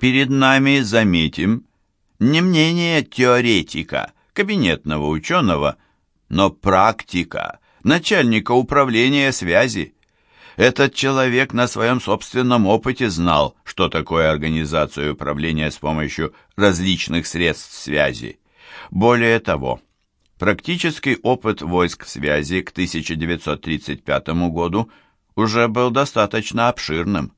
Перед нами, заметим, не мнение теоретика, кабинетного ученого, но практика, начальника управления связи. Этот человек на своем собственном опыте знал, что такое организация управления с помощью различных средств связи. Более того, практический опыт войск связи к 1935 году уже был достаточно обширным.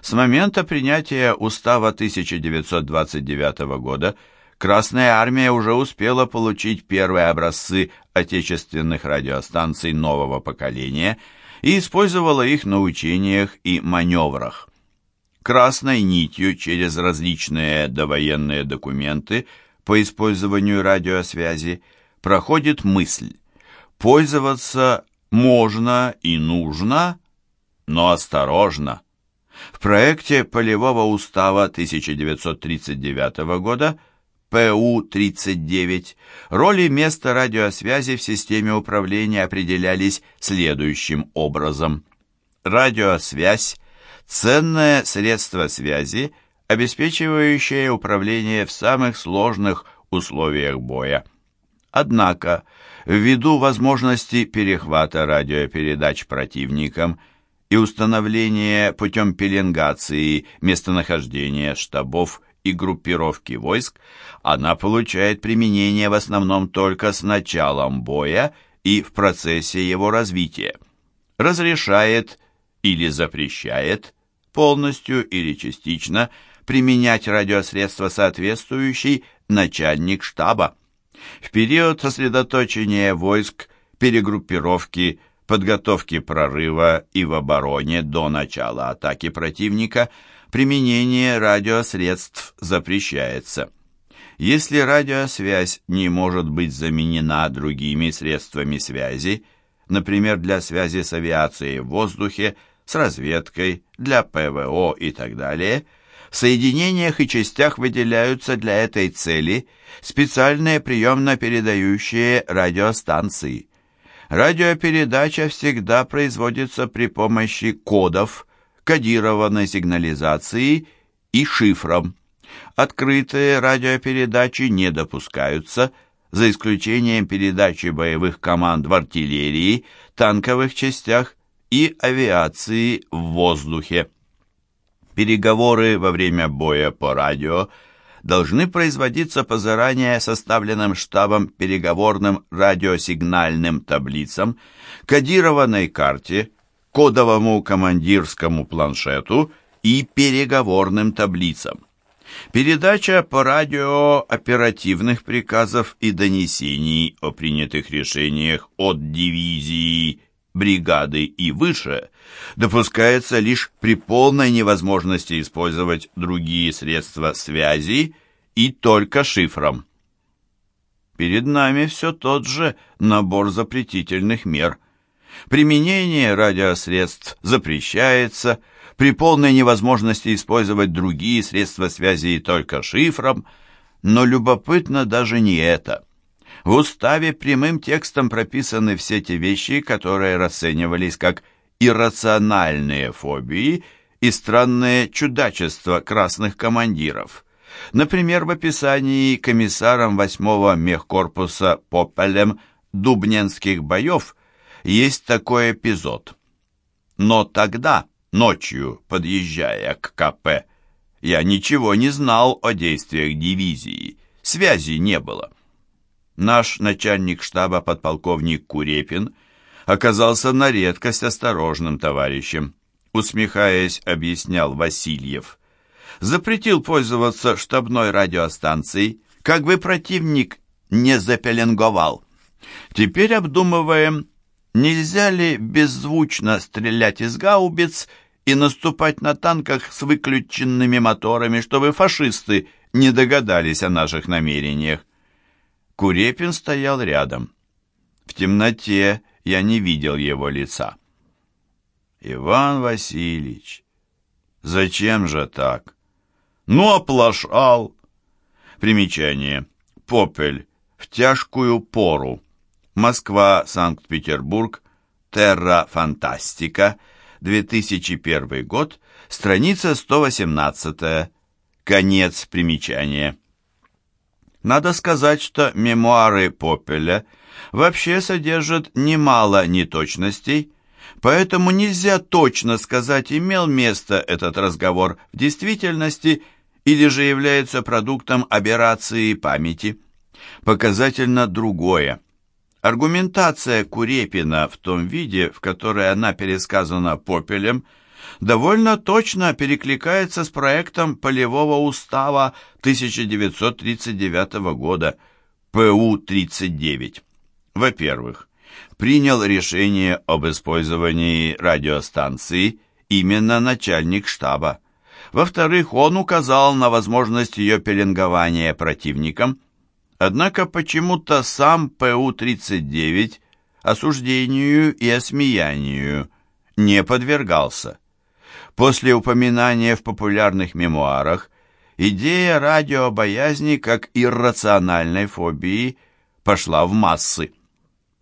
С момента принятия устава 1929 года Красная армия уже успела получить первые образцы отечественных радиостанций нового поколения и использовала их на учениях и маневрах. Красной нитью через различные довоенные документы по использованию радиосвязи проходит мысль «пользоваться можно и нужно, но осторожно». В проекте Полевого устава 1939 года ПУ-39 роли места радиосвязи в системе управления определялись следующим образом. Радиосвязь – ценное средство связи, обеспечивающее управление в самых сложных условиях боя. Однако, ввиду возможности перехвата радиопередач противником и установления путем пеленгации местонахождения штабов и группировки войск, она получает применение в основном только с началом боя и в процессе его развития. Разрешает или запрещает полностью или частично применять радиосредства соответствующий начальник штаба. В период сосредоточения войск, перегруппировки, подготовки прорыва и в обороне до начала атаки противника применение радиосредств запрещается. Если радиосвязь не может быть заменена другими средствами связи, например, для связи с авиацией в воздухе, с разведкой, для ПВО и так далее – в соединениях и частях выделяются для этой цели специальные приемно-передающие радиостанции. Радиопередача всегда производится при помощи кодов, кодированной сигнализации и шифром. Открытые радиопередачи не допускаются, за исключением передачи боевых команд в артиллерии, танковых частях и авиации в воздухе. Переговоры во время боя по радио должны производиться по заранее составленным штабом переговорным радиосигнальным таблицам, кодированной карте, кодовому командирскому планшету и переговорным таблицам. Передача по радио оперативных приказов и донесений о принятых решениях от дивизии бригады и выше допускается лишь при полной невозможности использовать другие средства связи и только шифром. Перед нами все тот же набор запретительных мер. Применение радиосредств запрещается, при полной невозможности использовать другие средства связи и только шифром, но любопытно даже не это – в уставе прямым текстом прописаны все те вещи, которые расценивались как иррациональные фобии и странные чудачества красных командиров. Например, в описании комиссаром 8-го мехкорпуса Попелем Дубненских боев есть такой эпизод. Но тогда, ночью, подъезжая к КП, я ничего не знал о действиях дивизии, связи не было. Наш начальник штаба подполковник Курепин оказался на редкость осторожным товарищем. Усмехаясь, объяснял Васильев. Запретил пользоваться штабной радиостанцией, как бы противник не запеленговал. Теперь обдумываем, нельзя ли беззвучно стрелять из гаубиц и наступать на танках с выключенными моторами, чтобы фашисты не догадались о наших намерениях. Курепин стоял рядом. В темноте я не видел его лица. «Иван Васильевич, зачем же так?» «Ну, оплошал!» Примечание. Попель. В тяжкую пору. Москва, Санкт-Петербург. Терра Фантастика. 2001 год. Страница 118. Конец примечания. Надо сказать, что мемуары Попеля вообще содержат немало неточностей, поэтому нельзя точно сказать, имел место этот разговор в действительности или же является продуктом аберрации памяти. Показательно другое. Аргументация Курепина в том виде, в которой она пересказана Попелем, довольно точно перекликается с проектом Полевого устава 1939 года ПУ-39. Во-первых, принял решение об использовании радиостанции именно начальник штаба. Во-вторых, он указал на возможность ее пеленгования противником. Однако почему-то сам ПУ-39 осуждению и осмеянию не подвергался. После упоминания в популярных мемуарах идея радиобоязни как иррациональной фобии пошла в массы.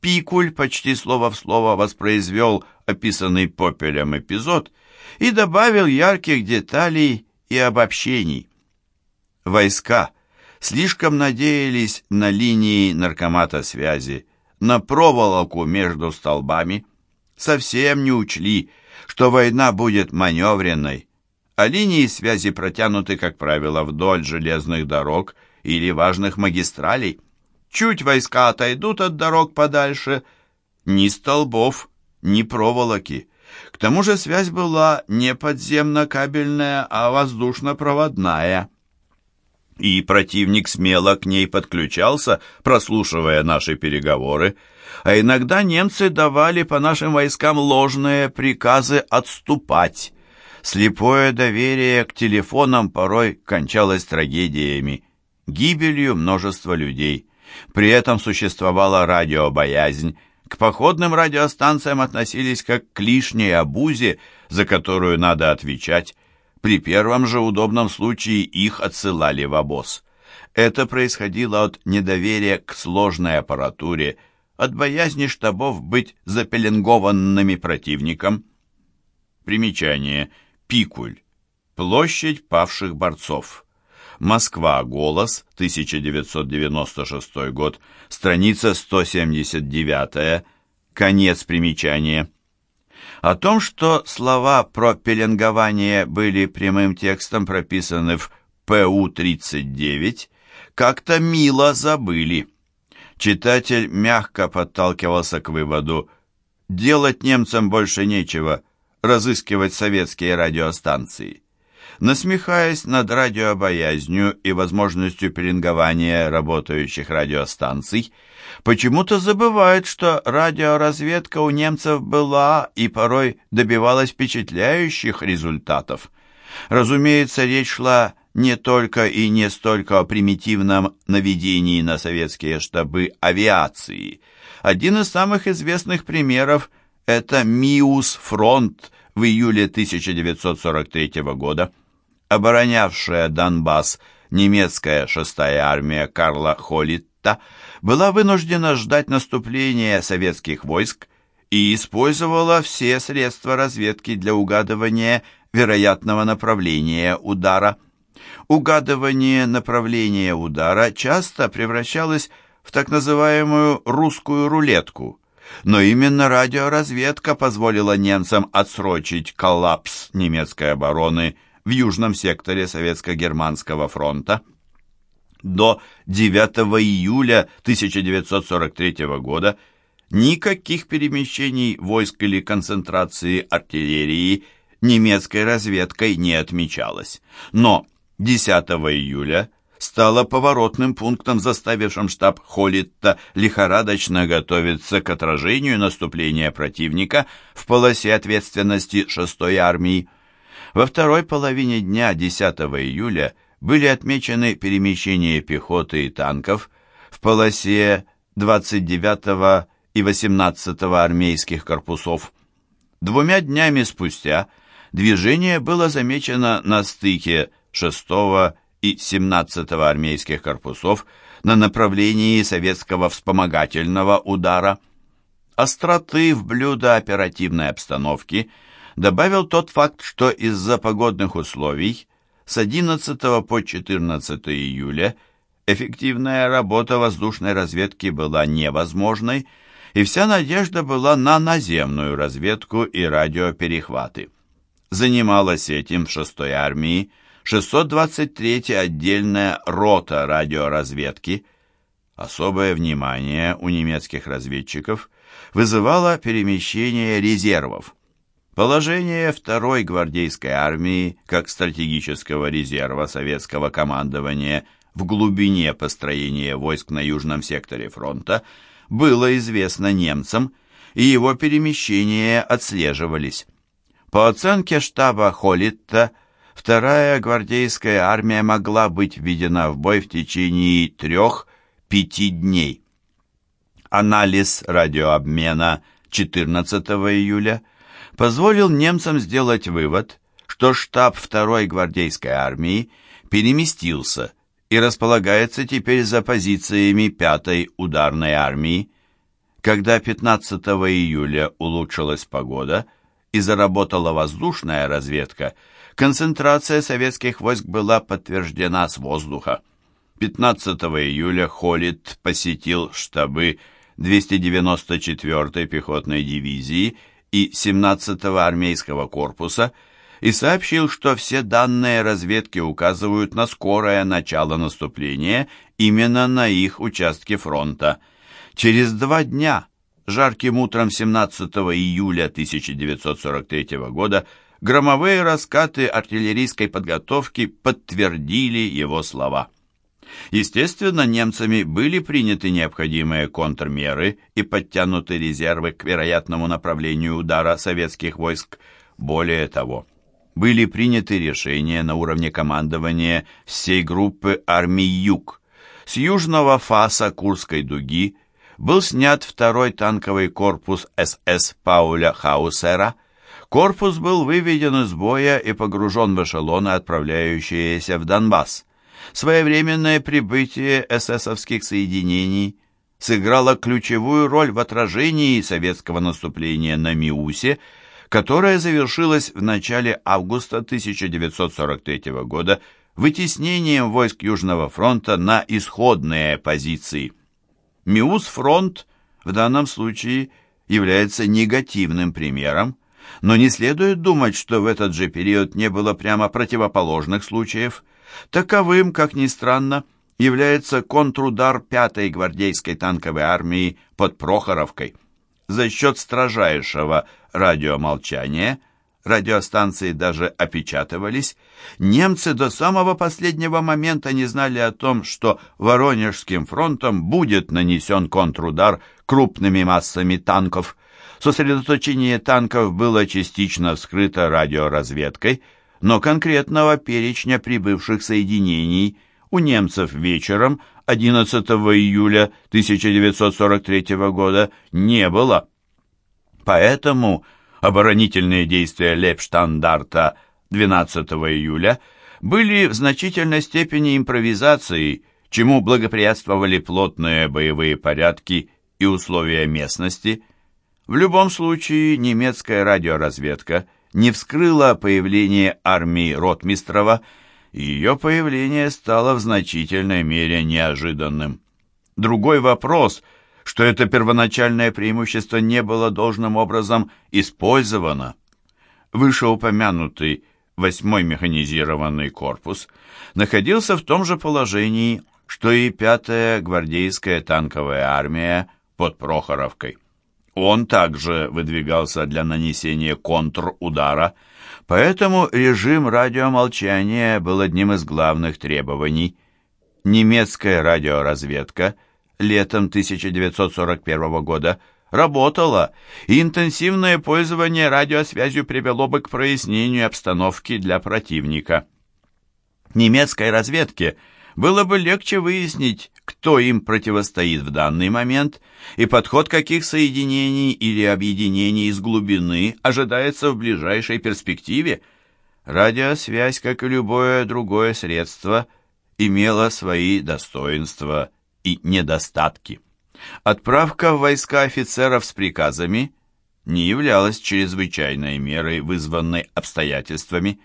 Пикуль почти слово в слово воспроизвел описанный Попелем эпизод и добавил ярких деталей и обобщений. Войска слишком надеялись на линии наркомата связи, на проволоку между столбами, совсем не учли, что война будет маневренной, а линии связи протянуты, как правило, вдоль железных дорог или важных магистралей. Чуть войска отойдут от дорог подальше, ни столбов, ни проволоки. К тому же связь была не подземно-кабельная, а воздушно-проводная. И противник смело к ней подключался, прослушивая наши переговоры, а иногда немцы давали по нашим войскам ложные приказы отступать. Слепое доверие к телефонам порой кончалось трагедиями, гибелью множества людей. При этом существовала радиобоязнь, к походным радиостанциям относились как к лишней обузе, за которую надо отвечать. При первом же удобном случае их отсылали в обоз. Это происходило от недоверия к сложной аппаратуре, от боязни штабов быть запеленгованными противником. Примечание. Пикуль. Площадь павших борцов. Москва. Голос. 1996 год. Страница 179. Конец примечания. О том, что слова про пеленгование были прямым текстом прописаны в ПУ-39, как-то мило забыли. Читатель мягко подталкивался к выводу «делать немцам больше нечего, разыскивать советские радиостанции» насмехаясь над радиобоязнью и возможностью пеленгования работающих радиостанций, почему-то забывает, что радиоразведка у немцев была и порой добивалась впечатляющих результатов. Разумеется, речь шла не только и не столько о примитивном наведении на советские штабы авиации. Один из самых известных примеров – это Миус-фронт в июле 1943 года оборонявшая Донбасс немецкая шестая армия Карла Холитта была вынуждена ждать наступления советских войск и использовала все средства разведки для угадывания вероятного направления удара. Угадывание направления удара часто превращалось в так называемую «русскую рулетку», но именно радиоразведка позволила немцам отсрочить коллапс немецкой обороны – в южном секторе Советско-Германского фронта. До 9 июля 1943 года никаких перемещений войск или концентрации артиллерии немецкой разведкой не отмечалось. Но 10 июля стало поворотным пунктом, заставившим штаб Холлитта лихорадочно готовиться к отражению наступления противника в полосе ответственности 6-й армии. Во второй половине дня 10 июля были отмечены перемещения пехоты и танков в полосе 29 и 18 армейских корпусов. Двумя днями спустя движение было замечено на стыке 6 и 17 армейских корпусов на направлении советского вспомогательного удара. Остроты в блюдо оперативной обстановки – добавил тот факт, что из-за погодных условий с 11 по 14 июля эффективная работа воздушной разведки была невозможной, и вся надежда была на наземную разведку и радиоперехваты. Занималась этим в 6-й армии 623-я отдельная рота радиоразведки. Особое внимание у немецких разведчиков вызывало перемещение резервов. Положение второй гвардейской армии как стратегического резерва советского командования в глубине построения войск на южном секторе фронта было известно немцам, и его перемещения отслеживались. По оценке штаба Холлитта, вторая гвардейская армия могла быть введена в бой в течение трех-пяти дней. Анализ радиообмена 14 июля позволил немцам сделать вывод, что штаб второй гвардейской армии переместился и располагается теперь за позициями пятой ударной армии. Когда 15 июля улучшилась погода и заработала воздушная разведка, концентрация советских войск была подтверждена с воздуха. 15 июля Холлит посетил штабы 294-й пехотной дивизии и 17-го армейского корпуса и сообщил, что все данные разведки указывают на скорое начало наступления именно на их участке фронта. Через два дня, жарким утром 17 июля 1943 года, громовые раскаты артиллерийской подготовки подтвердили его слова. Естественно, немцами были приняты необходимые контрмеры и подтянуты резервы к вероятному направлению удара советских войск. Более того, были приняты решения на уровне командования всей группы армий «Юг». С южного фаса Курской дуги был снят второй танковый корпус СС Пауля Хаусера. Корпус был выведен из боя и погружен в эшелоны, отправляющиеся в Донбасс. Своевременное прибытие эсэсовских соединений сыграло ключевую роль в отражении советского наступления на Миусе, которое завершилось в начале августа 1943 года вытеснением войск Южного фронта на исходные позиции. Миус-фронт в данном случае является негативным примером, но не следует думать, что в этот же период не было прямо противоположных случаев. Таковым, как ни странно, является контрудар 5-й гвардейской танковой армии под Прохоровкой. За счет строжайшего радиомолчания радиостанции даже опечатывались, немцы до самого последнего момента не знали о том, что Воронежским фронтом будет нанесен контрудар крупными массами танков. Сосредоточение танков было частично вскрыто радиоразведкой – но конкретного перечня прибывших соединений у немцев вечером 11 июля 1943 года не было. Поэтому оборонительные действия Лепштандарта 12 июля были в значительной степени импровизацией, чему благоприятствовали плотные боевые порядки и условия местности. В любом случае немецкая радиоразведка – не вскрыла появление армии Ротмистрова, и ее появление стало в значительной мере неожиданным. Другой вопрос, что это первоначальное преимущество не было должным образом использовано. Вышеупомянутый восьмой механизированный корпус находился в том же положении, что и пятая гвардейская танковая армия под Прохоровкой. Он также выдвигался для нанесения контрудара, поэтому режим радиомолчания был одним из главных требований. Немецкая радиоразведка летом 1941 года работала, и интенсивное пользование радиосвязью привело бы к прояснению обстановки для противника. Немецкой разведке – было бы легче выяснить, кто им противостоит в данный момент и подход каких соединений или объединений из глубины ожидается в ближайшей перспективе. Радиосвязь, как и любое другое средство, имела свои достоинства и недостатки. Отправка в войска офицеров с приказами не являлась чрезвычайной мерой, вызванной обстоятельствами.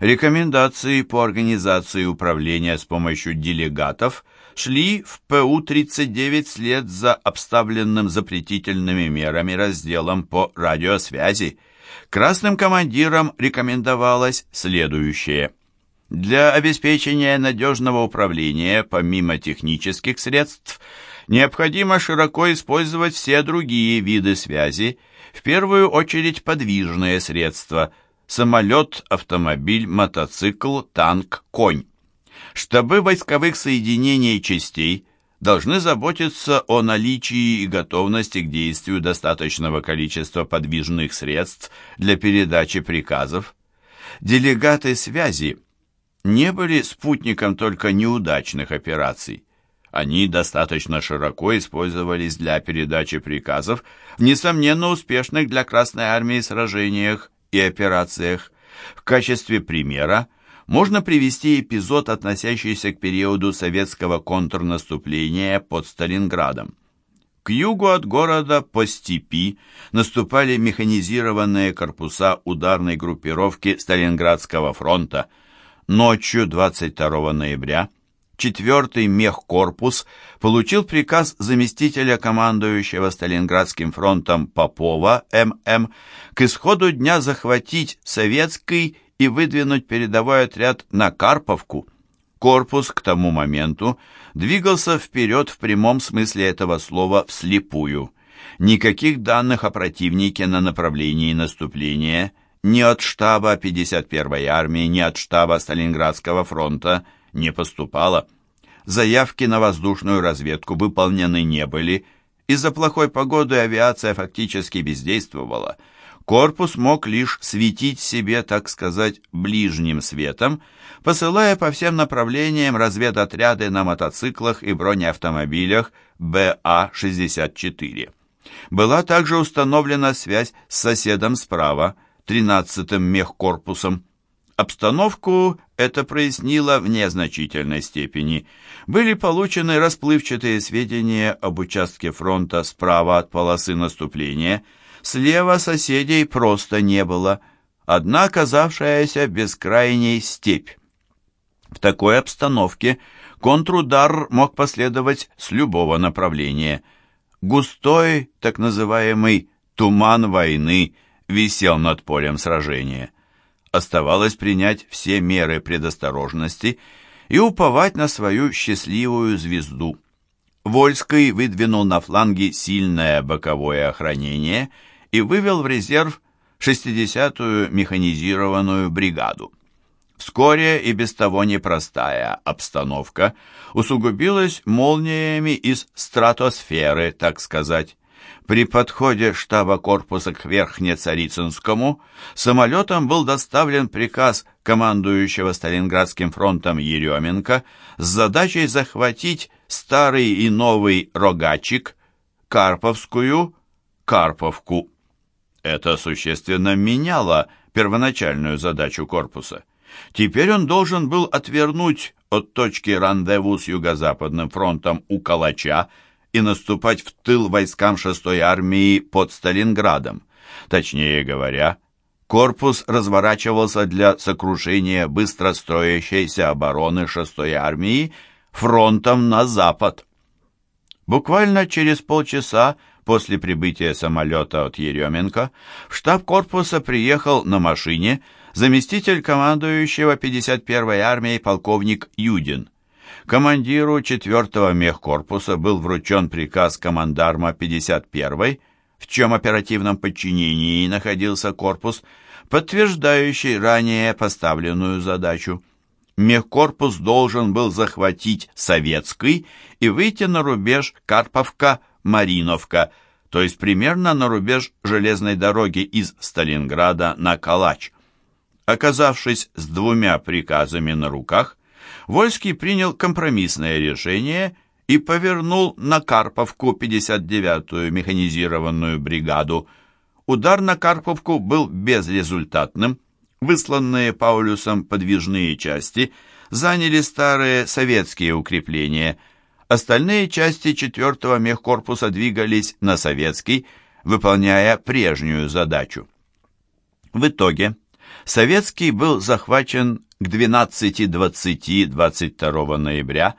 Рекомендации по организации управления с помощью делегатов шли в ПУ-39 вслед за обставленным запретительными мерами разделом по радиосвязи. Красным командирам рекомендовалось следующее. Для обеспечения надежного управления, помимо технических средств, необходимо широко использовать все другие виды связи, в первую очередь подвижные средства – самолет, автомобиль, мотоцикл, танк, конь. Штабы войсковых соединений и частей должны заботиться о наличии и готовности к действию достаточного количества подвижных средств для передачи приказов. Делегаты связи не были спутником только неудачных операций. Они достаточно широко использовались для передачи приказов в несомненно успешных для Красной Армии сражениях и операциях. В качестве примера можно привести эпизод, относящийся к периоду советского контрнаступления под Сталинградом. К югу от города по степи наступали механизированные корпуса ударной группировки Сталинградского фронта. Ночью 22 ноября 4-й мехкорпус получил приказ заместителя командующего Сталинградским фронтом Попова ММ к исходу дня захватить советский и выдвинуть передовой отряд на Карповку. Корпус к тому моменту двигался вперед в прямом смысле этого слова вслепую. Никаких данных о противнике на направлении наступления ни от штаба 51-й армии, ни от штаба Сталинградского фронта не поступало. Заявки на воздушную разведку выполнены не были, из-за плохой погоды авиация фактически бездействовала – Корпус мог лишь светить себе, так сказать, ближним светом, посылая по всем направлениям разведотряды на мотоциклах и бронеавтомобилях БА-64. Была также установлена связь с соседом справа, 13-м мехкорпусом. Обстановку это прояснило в незначительной степени. Были получены расплывчатые сведения об участке фронта справа от полосы наступления – Слева соседей просто не было, одна оказавшаяся бескрайней степь. В такой обстановке контрудар мог последовать с любого направления. Густой, так называемый «туман войны» висел над полем сражения. Оставалось принять все меры предосторожности и уповать на свою счастливую звезду. Вольский выдвинул на фланге сильное боковое охранение – и вывел в резерв 60-ю механизированную бригаду. Вскоре и без того непростая обстановка усугубилась молниями из стратосферы, так сказать. При подходе штаба корпуса к Верхнецарицынскому самолетом был доставлен приказ командующего Сталинградским фронтом Еременко с задачей захватить старый и новый Рогачик, Карповскую, Карповку. Это существенно меняло первоначальную задачу корпуса. Теперь он должен был отвернуть от точки рандеву с Юго-Западным фронтом у Калача и наступать в тыл войскам 6-й армии под Сталинградом. Точнее говоря, корпус разворачивался для сокрушения быстро строящейся обороны 6-й армии фронтом на запад. Буквально через полчаса После прибытия самолета от Еременко в штаб корпуса приехал на машине заместитель командующего 51-й армией полковник Юдин. Командиру 4-го мехкорпуса был вручен приказ командарма 51-й, в чем оперативном подчинении находился корпус, подтверждающий ранее поставленную задачу. Мехкорпус должен был захватить Советский и выйти на рубеж Карповка Мариновка, то есть примерно на рубеж железной дороги из Сталинграда на Калач. Оказавшись с двумя приказами на руках, Вольский принял компромиссное решение и повернул на Карповку 59-ю механизированную бригаду. Удар на Карповку был безрезультатным. Высланные Паулюсом подвижные части заняли старые советские укрепления – Остальные части 4-го мехкорпуса двигались на советский, выполняя прежнюю задачу. В итоге Советский был захвачен к 12.20 22 ноября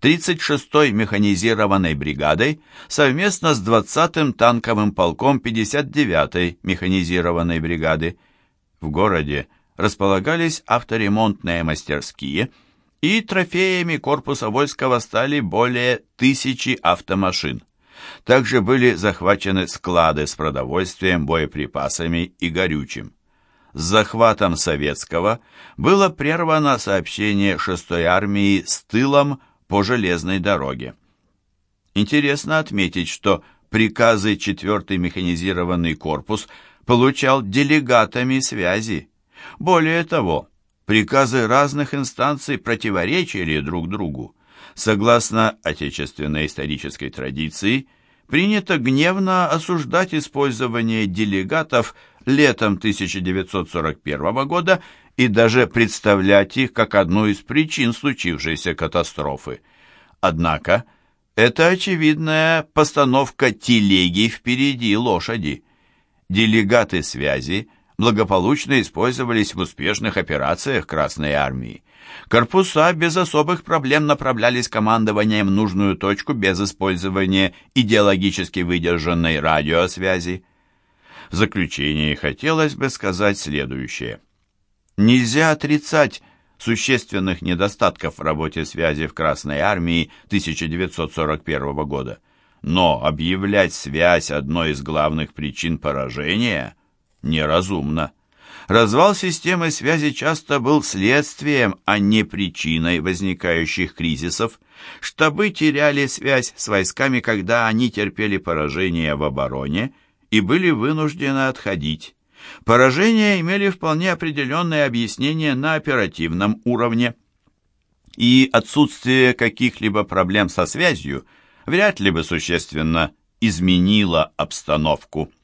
36-й механизированной бригадой совместно с 20-м танковым полком 59-й механизированной бригады. В городе располагались авторемонтные мастерские, и трофеями корпуса войска стали более тысячи автомашин. Также были захвачены склады с продовольствием, боеприпасами и горючим. С захватом советского было прервано сообщение 6-й армии с тылом по железной дороге. Интересно отметить, что приказы 4-й механизированный корпус получал делегатами связи. Более того, приказы разных инстанций противоречили друг другу. Согласно отечественной исторической традиции, принято гневно осуждать использование делегатов летом 1941 года и даже представлять их как одну из причин случившейся катастрофы. Однако, это очевидная постановка телеги впереди лошади. Делегаты связи благополучно использовались в успешных операциях Красной Армии. Корпуса без особых проблем направлялись командованием в нужную точку без использования идеологически выдержанной радиосвязи. В заключение хотелось бы сказать следующее. Нельзя отрицать существенных недостатков в работе связи в Красной Армии 1941 года, но объявлять связь одной из главных причин поражения неразумно. Развал системы связи часто был следствием, а не причиной возникающих кризисов. Штабы теряли связь с войсками, когда они терпели поражение в обороне и были вынуждены отходить. Поражения имели вполне определенное объяснение на оперативном уровне. И отсутствие каких-либо проблем со связью вряд ли бы существенно изменило обстановку.